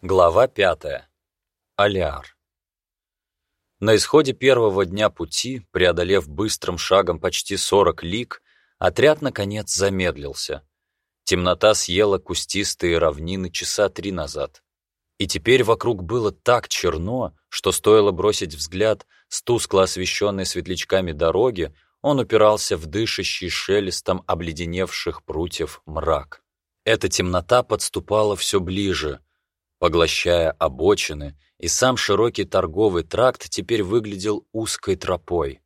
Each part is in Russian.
Глава пятая. Алиар. На исходе первого дня пути, преодолев быстрым шагом почти 40 лиг, отряд, наконец, замедлился. Темнота съела кустистые равнины часа три назад. И теперь вокруг было так черно, что стоило бросить взгляд с тускло освещенной светлячками дороги, он упирался в дышащий шелестом обледеневших прутьев мрак. Эта темнота подступала все ближе — поглощая обочины, и сам широкий торговый тракт теперь выглядел узкой тропой.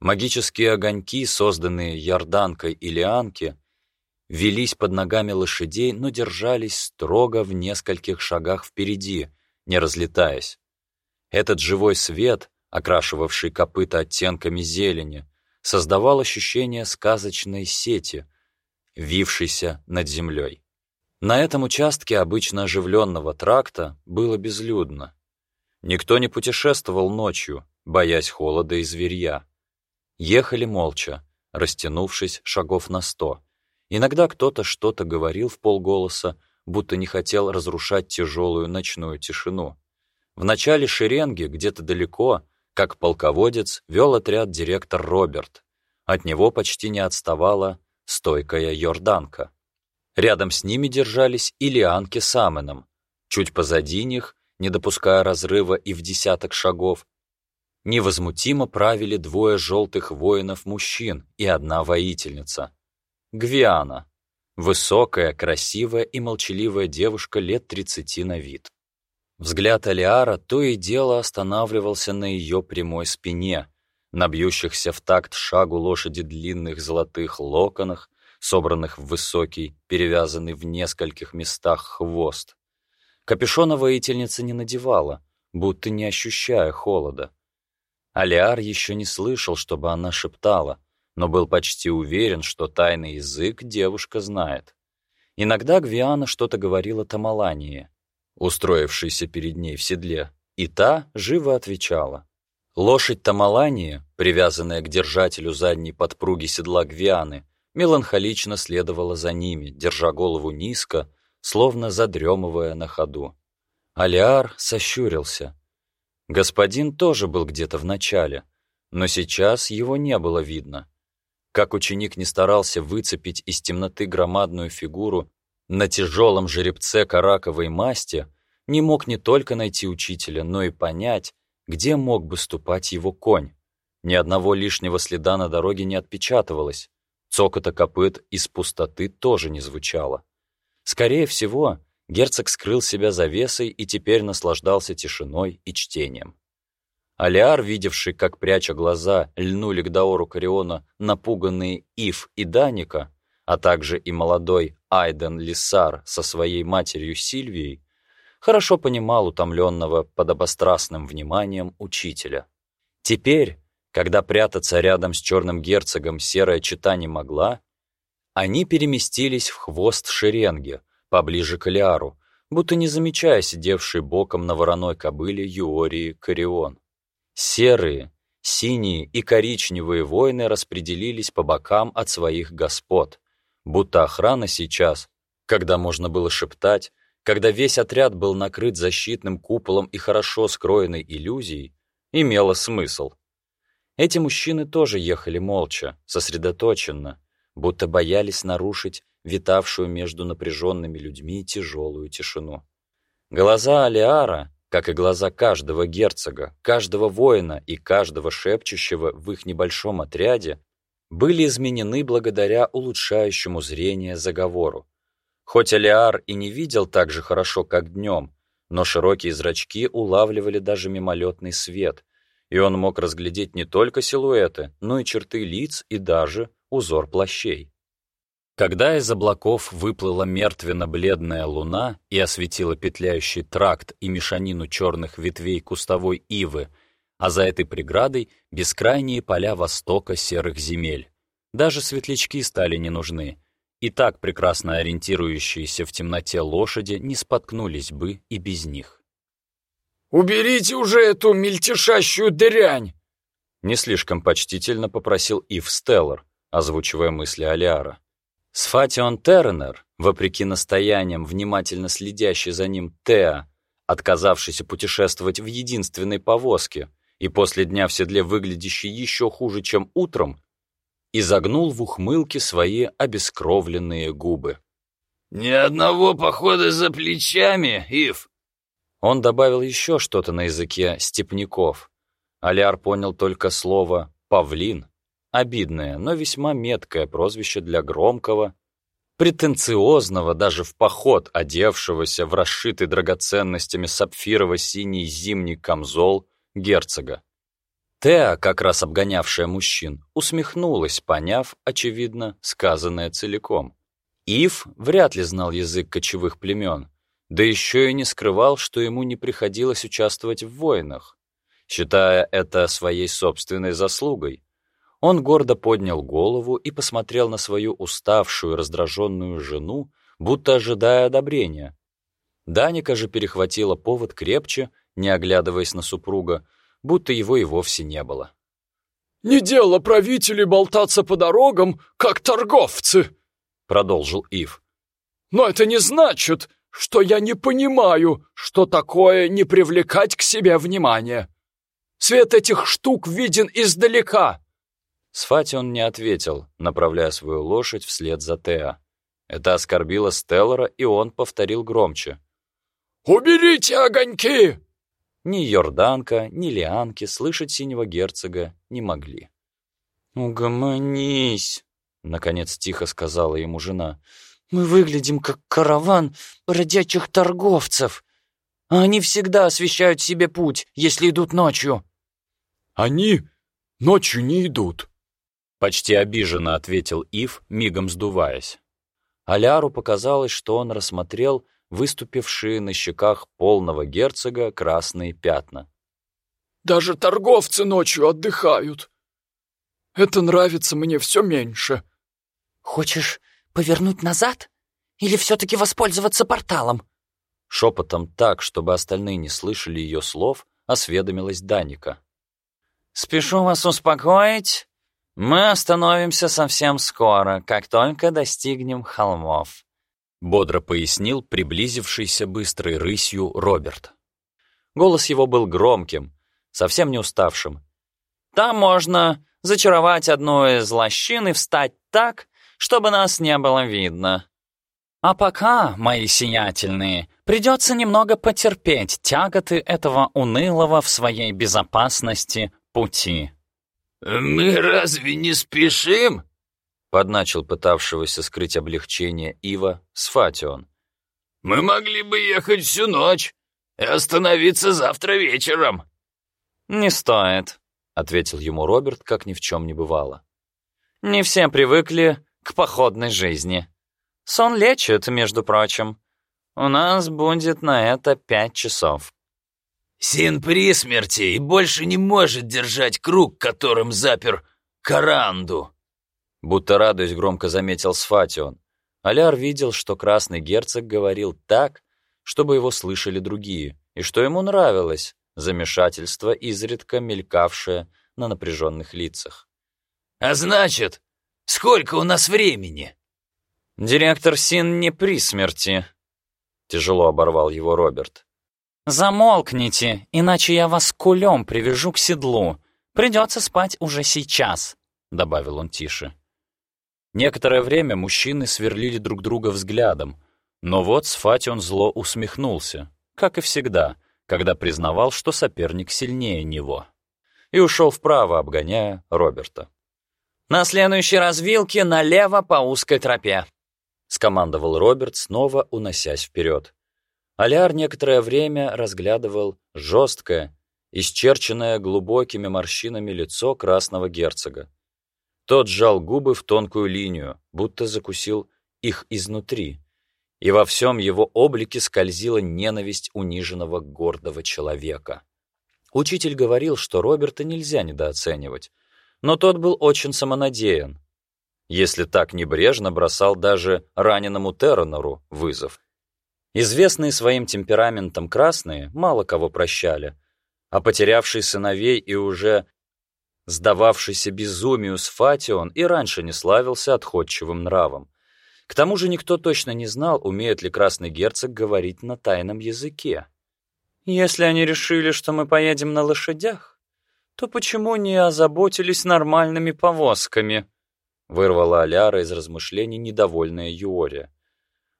Магические огоньки, созданные Ярданкой и Лианки, велись под ногами лошадей, но держались строго в нескольких шагах впереди, не разлетаясь. Этот живой свет, окрашивавший копыта оттенками зелени, создавал ощущение сказочной сети, вившейся над землей. На этом участке обычно оживленного тракта было безлюдно. Никто не путешествовал ночью, боясь холода и зверья. Ехали молча, растянувшись шагов на сто. Иногда кто-то что-то говорил в полголоса, будто не хотел разрушать тяжелую ночную тишину. В начале шеренги, где-то далеко, как полководец, вел отряд директор Роберт. От него почти не отставала стойкая Йорданка. Рядом с ними держались Илианки с Аменом. Чуть позади них, не допуская разрыва и в десяток шагов, невозмутимо правили двое желтых воинов-мужчин и одна воительница. Гвиана. Высокая, красивая и молчаливая девушка лет тридцати на вид. Взгляд Алиара то и дело останавливался на ее прямой спине, на бьющихся в такт шагу лошади длинных золотых локонах, собранных в высокий, перевязанный в нескольких местах хвост. Капюшона воительница не надевала, будто не ощущая холода. Алиар еще не слышал, чтобы она шептала, но был почти уверен, что тайный язык девушка знает. Иногда Гвиана что-то говорила Тамалании, устроившейся перед ней в седле, и та живо отвечала. Лошадь Тамалании, привязанная к держателю задней подпруги седла Гвианы, меланхолично следовала за ними, держа голову низко, словно задремывая на ходу. Алиар сощурился. Господин тоже был где-то в начале, но сейчас его не было видно. Как ученик не старался выцепить из темноты громадную фигуру на тяжелом жеребце караковой масти, не мог не только найти учителя, но и понять, где мог бы ступать его конь. Ни одного лишнего следа на дороге не отпечатывалось. Цокота копыт из пустоты тоже не звучало. Скорее всего, герцог скрыл себя завесой и теперь наслаждался тишиной и чтением. Алиар, видевший, как, пряча глаза, льнули к Даору Кариона напуганные Ив и Даника, а также и молодой Айден Лиссар со своей матерью Сильвией, хорошо понимал утомленного подобострастным вниманием учителя. Теперь, когда прятаться рядом с черным герцогом серая чита не могла, они переместились в хвост шеренги, поближе к Лиару, будто не замечая сидевшей боком на вороной кобыле Юории Карион. Серые, синие и коричневые воины распределились по бокам от своих господ, будто охрана сейчас, когда можно было шептать, когда весь отряд был накрыт защитным куполом и хорошо скроенной иллюзией, имела смысл. Эти мужчины тоже ехали молча, сосредоточенно, будто боялись нарушить витавшую между напряженными людьми тяжелую тишину. Глаза Алиара, как и глаза каждого герцога, каждого воина и каждого шепчущего в их небольшом отряде, были изменены благодаря улучшающему зрение заговору. Хоть Алиар и не видел так же хорошо, как днем, но широкие зрачки улавливали даже мимолетный свет, и он мог разглядеть не только силуэты, но и черты лиц и даже узор плащей. Когда из облаков выплыла мертвенно-бледная луна и осветила петляющий тракт и мешанину черных ветвей кустовой ивы, а за этой преградой бескрайние поля востока серых земель. Даже светлячки стали не нужны, и так прекрасно ориентирующиеся в темноте лошади не споткнулись бы и без них. «Уберите уже эту мельтешащую дрянь!» Не слишком почтительно попросил Ив Стеллар, озвучивая мысли Алиара. Сфатион Тернер, вопреки настояниям, внимательно следящий за ним Теа, отказавшийся путешествовать в единственной повозке и после дня в седле выглядящий еще хуже, чем утром, изогнул в ухмылке свои обескровленные губы. «Ни одного похода за плечами, Ив!» Он добавил еще что-то на языке степняков. Аляр понял только слово «павлин», обидное, но весьма меткое прозвище для громкого, претенциозного даже в поход одевшегося в расшитый драгоценностями сапфирово-синий зимний камзол герцога. Теа, как раз обгонявшая мужчин, усмехнулась, поняв, очевидно, сказанное целиком. Ив вряд ли знал язык кочевых племен, да еще и не скрывал, что ему не приходилось участвовать в войнах, считая это своей собственной заслугой. Он гордо поднял голову и посмотрел на свою уставшую, раздраженную жену, будто ожидая одобрения. Даника же перехватила повод крепче, не оглядываясь на супруга, будто его и вовсе не было. «Не дело правителей болтаться по дорогам, как торговцы», — продолжил Ив. «Но это не значит, что я не понимаю, что такое не привлекать к себе внимание. Свет этих штук виден издалека». Сфати он не ответил, направляя свою лошадь вслед за Теа. Это оскорбило Стеллара, и он повторил громче. «Уберите огоньки!» Ни Йорданка, ни Лианки слышать синего герцога не могли. «Угомонись!» — наконец тихо сказала ему жена. «Мы выглядим как караван бродячих торговцев, а они всегда освещают себе путь, если идут ночью». «Они ночью не идут», — почти обиженно ответил Ив, мигом сдуваясь. Аляру показалось, что он рассмотрел выступившие на щеках полного герцога красные пятна. «Даже торговцы ночью отдыхают. Это нравится мне все меньше». «Хочешь повернуть назад? Или все-таки воспользоваться порталом?» Шепотом так, чтобы остальные не слышали ее слов, осведомилась Даника. «Спешу вас успокоить. Мы остановимся совсем скоро, как только достигнем холмов бодро пояснил приблизившийся быстрой рысью Роберт. Голос его был громким, совсем не уставшим. «Там можно зачаровать одну из лощин и встать так, чтобы нас не было видно. А пока, мои сиятельные, придется немного потерпеть тяготы этого унылого в своей безопасности пути». «Мы разве не спешим?» подначил пытавшегося скрыть облегчение Ива Сфатион. «Мы могли бы ехать всю ночь и остановиться завтра вечером». «Не стоит», — ответил ему Роберт, как ни в чем не бывало. «Не все привыкли к походной жизни. Сон лечит, между прочим. У нас будет на это пять часов». «Син при смерти и больше не может держать круг, которым запер Каранду», Будто радуясь, громко заметил Сфатион. Аляр видел, что красный герцог говорил так, чтобы его слышали другие, и что ему нравилось замешательство, изредка мелькавшее на напряженных лицах. «А значит, сколько у нас времени?» «Директор Син не при смерти», — тяжело оборвал его Роберт. «Замолкните, иначе я вас кулем привяжу к седлу. Придется спать уже сейчас», — добавил он тише. Некоторое время мужчины сверлили друг друга взглядом, но вот Сфатион зло усмехнулся, как и всегда, когда признавал, что соперник сильнее него, и ушел вправо, обгоняя Роберта. «На следующей развилке налево по узкой тропе», — скомандовал Роберт, снова уносясь вперед. Аляр некоторое время разглядывал жесткое, исчерченное глубокими морщинами лицо красного герцога. Тот сжал губы в тонкую линию, будто закусил их изнутри, и во всем его облике скользила ненависть униженного гордого человека. Учитель говорил, что Роберта нельзя недооценивать, но тот был очень самонадеян. Если так небрежно бросал даже раненому Терренору вызов. Известные своим темпераментом красные мало кого прощали, а потерявший сыновей и уже Сдававшийся безумию Сфатион и раньше не славился отходчивым нравом. К тому же никто точно не знал, умеет ли красный герцог говорить на тайном языке. Если они решили, что мы поедем на лошадях, то почему не озаботились нормальными повозками?» Вырвала Аляра из размышлений недовольная Юория.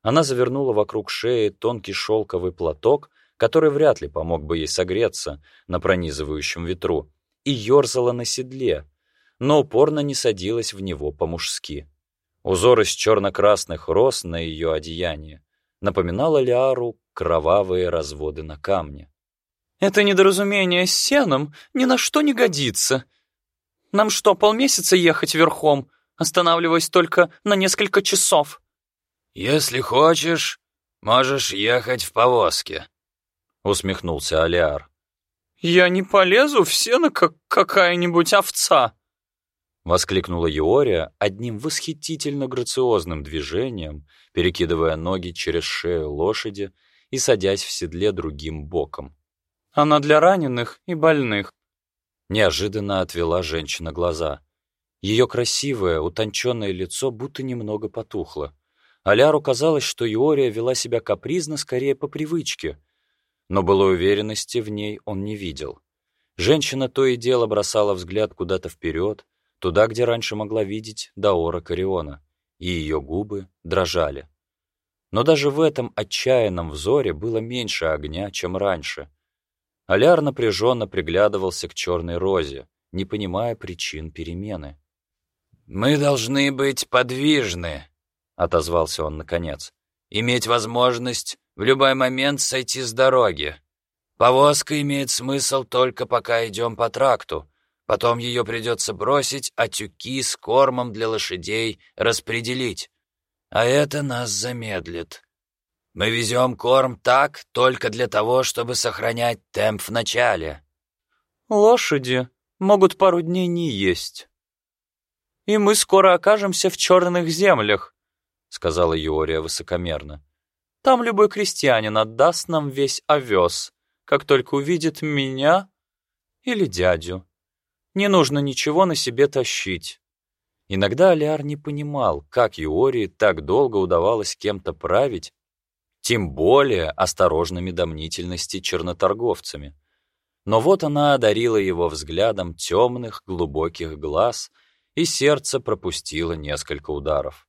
Она завернула вокруг шеи тонкий шелковый платок, который вряд ли помог бы ей согреться на пронизывающем ветру, и ерзала на седле, но упорно не садилась в него по-мужски. Узор из черно-красных роз на ее одеянии напоминал Алиару кровавые разводы на камне. «Это недоразумение с сеном ни на что не годится. Нам что, полмесяца ехать верхом, останавливаясь только на несколько часов?» «Если хочешь, можешь ехать в повозке», — усмехнулся Алиар. «Я не полезу в сено, как какая-нибудь овца!» Воскликнула Юория одним восхитительно грациозным движением, перекидывая ноги через шею лошади и садясь в седле другим боком. «Она для раненых и больных», — неожиданно отвела женщина глаза. Ее красивое, утонченное лицо будто немного потухло. Аляру казалось, что Юория вела себя капризно скорее по привычке, но былой уверенности в ней он не видел. Женщина то и дело бросала взгляд куда-то вперед, туда, где раньше могла видеть Даора Кариона, и ее губы дрожали. Но даже в этом отчаянном взоре было меньше огня, чем раньше. Аляр напряженно приглядывался к черной розе, не понимая причин перемены. «Мы должны быть подвижны», — отозвался он наконец. «Иметь возможность в любой момент сойти с дороги. Повозка имеет смысл только пока идем по тракту, Потом ее придется бросить, а тюки с кормом для лошадей распределить. А это нас замедлит. Мы везем корм так только для того, чтобы сохранять темп в начале. Лошади могут пару дней не есть. И мы скоро окажемся в черных землях, сказала Юория высокомерно. Там любой крестьянин отдаст нам весь овес, как только увидит меня или дядю. Не нужно ничего на себе тащить. Иногда Алиар не понимал, как Юории так долго удавалось кем-то править, тем более осторожными до мнительности черноторговцами. Но вот она одарила его взглядом темных, глубоких глаз, и сердце пропустило несколько ударов.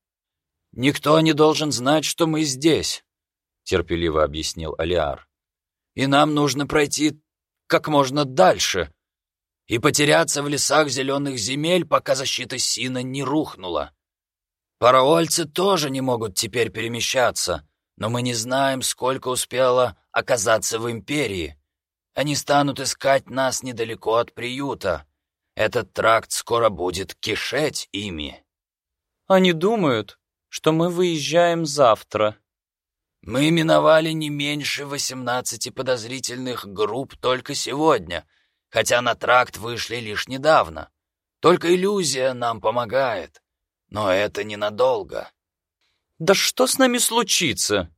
«Никто не должен знать, что мы здесь», — терпеливо объяснил Алиар. «И нам нужно пройти как можно дальше, и потеряться в лесах зеленых земель, пока защита Сина не рухнула. Параольцы тоже не могут теперь перемещаться, но мы не знаем, сколько успело оказаться в Империи. Они станут искать нас недалеко от приюта. Этот тракт скоро будет кишеть ими. Они думают, что мы выезжаем завтра. Мы миновали не меньше восемнадцати подозрительных групп только сегодня — хотя на тракт вышли лишь недавно. Только иллюзия нам помогает, но это ненадолго». «Да что с нами случится?»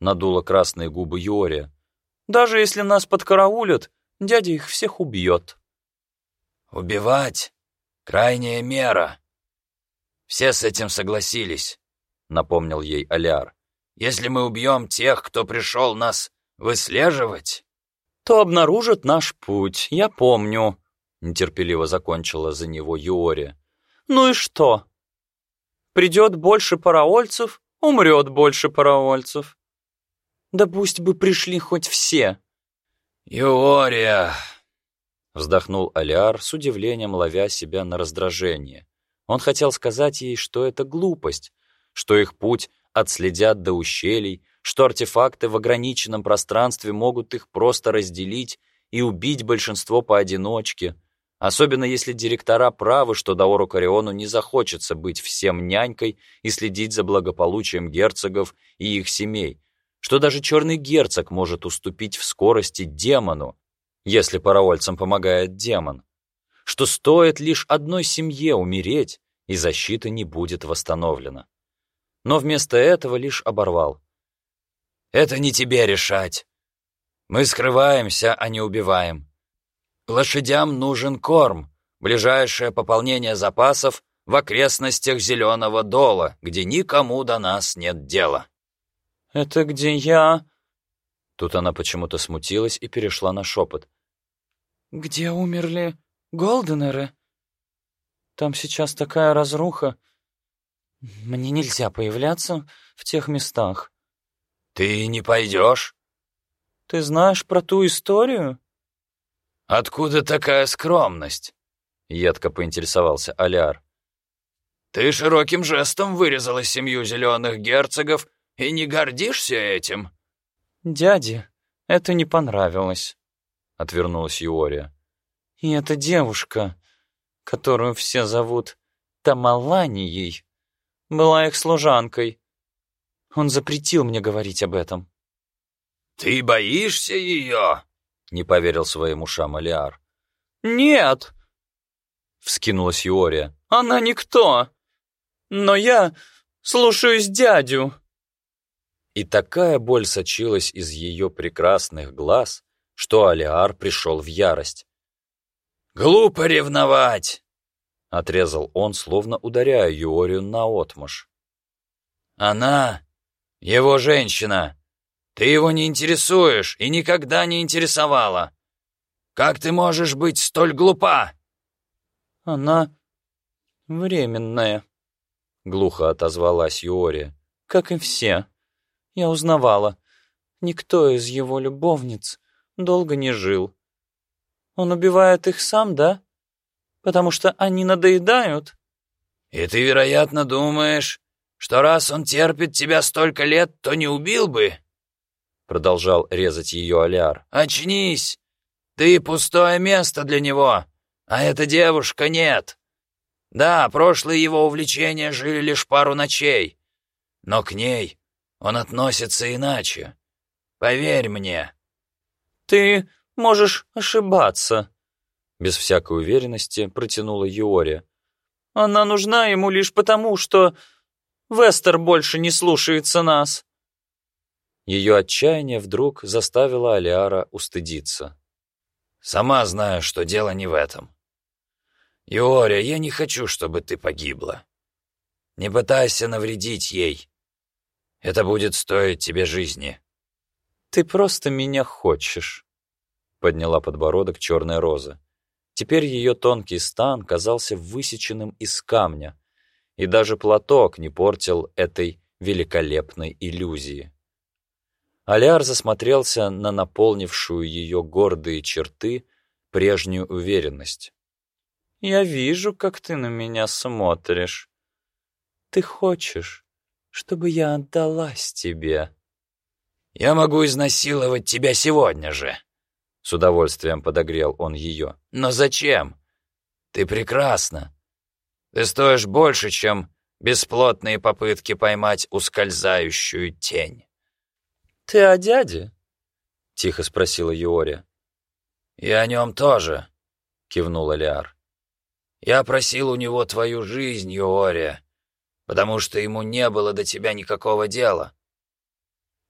Надула красные губы Юория. «Даже если нас подкараулят, дядя их всех убьет». «Убивать — крайняя мера. Все с этим согласились», — напомнил ей Аляр. «Если мы убьем тех, кто пришел нас выслеживать...» то обнаружат наш путь, я помню», — нетерпеливо закончила за него Юори. «Ну и что? Придет больше параольцев, умрет больше параольцев. Да пусть бы пришли хоть все». «Юория!» — вздохнул Алиар с удивлением, ловя себя на раздражение. Он хотел сказать ей, что это глупость, что их путь отследят до ущелий, что артефакты в ограниченном пространстве могут их просто разделить и убить большинство поодиночке, особенно если директора правы, что Даору Кариону не захочется быть всем нянькой и следить за благополучием герцогов и их семей, что даже черный герцог может уступить в скорости демону, если параольцам помогает демон, что стоит лишь одной семье умереть, и защита не будет восстановлена. Но вместо этого лишь оборвал. Это не тебе решать. Мы скрываемся, а не убиваем. Лошадям нужен корм, ближайшее пополнение запасов в окрестностях Зеленого Дола, где никому до нас нет дела. Это где я Тут она почему-то смутилась и перешла на шепот. «Где умерли Голденеры? Там сейчас такая разруха. Мне нельзя появляться в тех местах». «Ты не пойдешь?» «Ты знаешь про ту историю?» «Откуда такая скромность?» — едко поинтересовался Аляр. «Ты широким жестом вырезала семью зеленых герцогов и не гордишься этим?» «Дяде это не понравилось», — отвернулась Юория. «И эта девушка, которую все зовут Тамаланией, была их служанкой. Он запретил мне говорить об этом». «Ты боишься ее?» — не поверил своим ушам Алиар. «Нет!» — вскинулась Юория. «Она никто! Но я слушаюсь дядю!» И такая боль сочилась из ее прекрасных глаз, что Алиар пришел в ярость. «Глупо ревновать!» — отрезал он, словно ударяя Юорию наотмашь. «Она — его женщина. Ты его не интересуешь и никогда не интересовала. Как ты можешь быть столь глупа?» «Она временная», — глухо отозвалась Юория, — «как и все». Я узнавала. Никто из его любовниц долго не жил. Он убивает их сам, да? Потому что они надоедают? И ты, вероятно, думаешь, что раз он терпит тебя столько лет, то не убил бы? Продолжал резать ее Аляр. Очнись! Ты пустое место для него, а эта девушка нет. Да, прошлые его увлечения жили лишь пару ночей, но к ней он относится иначе. Поверь мне». «Ты можешь ошибаться», — без всякой уверенности протянула Юория. «Она нужна ему лишь потому, что Вестер больше не слушается нас». Ее отчаяние вдруг заставило Алиара устыдиться. «Сама знаю, что дело не в этом. Юория, я не хочу, чтобы ты погибла. Не пытайся навредить ей. Это будет стоить тебе жизни». «Ты просто меня хочешь», — подняла подбородок черная роза. Теперь ее тонкий стан казался высеченным из камня, и даже платок не портил этой великолепной иллюзии. Аляр засмотрелся на наполнившую ее гордые черты прежнюю уверенность. «Я вижу, как ты на меня смотришь. Ты хочешь, чтобы я отдалась тебе». «Я могу изнасиловать тебя сегодня же», — с удовольствием подогрел он ее. «Но зачем? Ты прекрасна. Ты стоишь больше, чем бесплотные попытки поймать ускользающую тень». «Ты о дяде?» — тихо спросила Юория. «И о нем тоже», — кивнул Элиар. «Я просил у него твою жизнь, Юория, потому что ему не было до тебя никакого дела.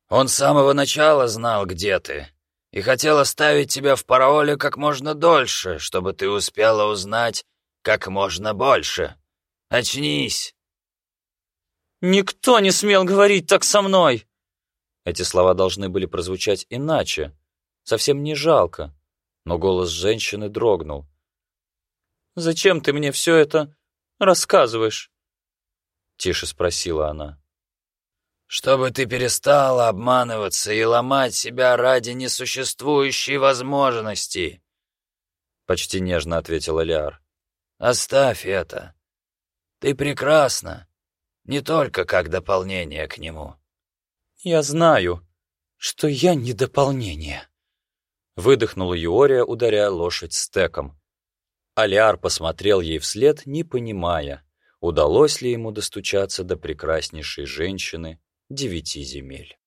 Он с самого начала знал, где ты, и хотел оставить тебя в пароле как можно дольше, чтобы ты успела узнать как можно больше. Очнись!» «Никто не смел говорить так со мной!» Эти слова должны были прозвучать иначе, совсем не жалко, но голос женщины дрогнул. «Зачем ты мне все это рассказываешь?» Тише спросила она. «Чтобы ты перестала обманываться и ломать себя ради несуществующей возможности», почти нежно ответил Элиар. «Оставь это. Ты прекрасна, не только как дополнение к нему». «Я знаю, что я не дополнение», выдохнула Юория, ударяя лошадь стеком. Алиар посмотрел ей вслед, не понимая, удалось ли ему достучаться до прекраснейшей женщины девяти земель.